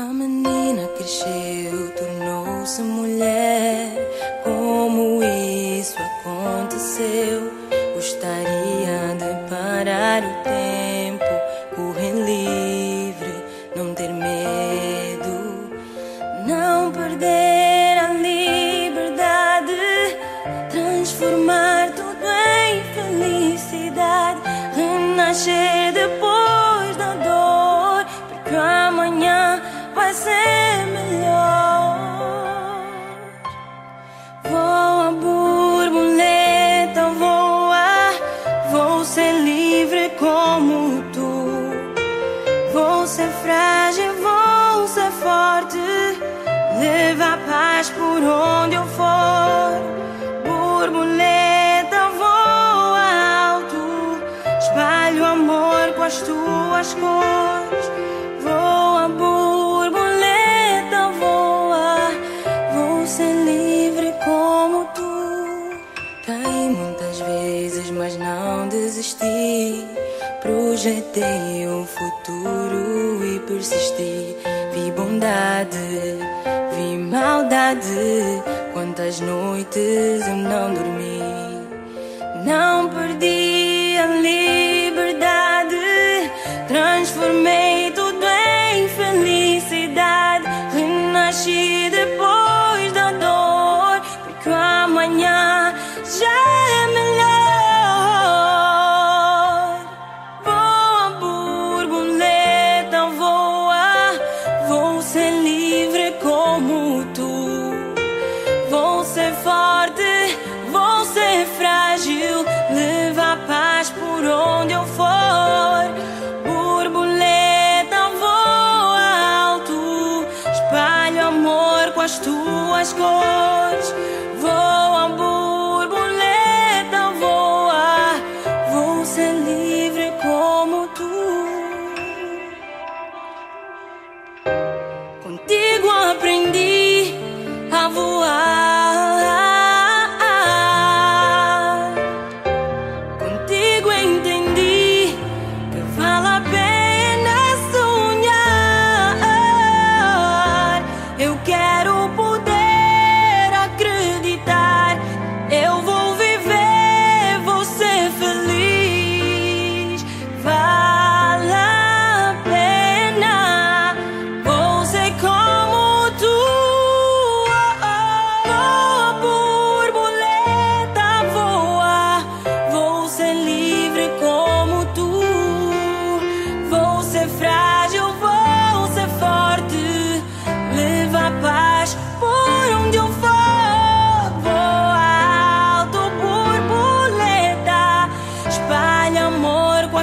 menina cresceu, tornou-se mulher. Como isso aconteceu? Gostaria de parar o tempo, correr livre, não ter medo, não perder a liberdade, transformar tudo em felicidade, renascer as tuas cores. Voa, borboleta, voa. Vou ser livre como tu. Caí muitas vezes, mas não desisti. Projetei o futuro e persisti. Vi bondade, vi maldade. Quantas noites eu não dormi. Não perdi a liberdade. the amor com as tuas cores. vou.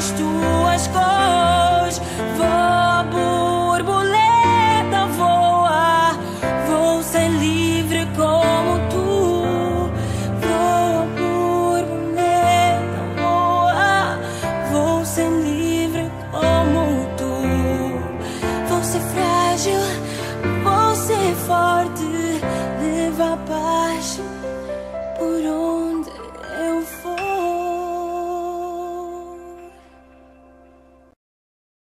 as tuas costas.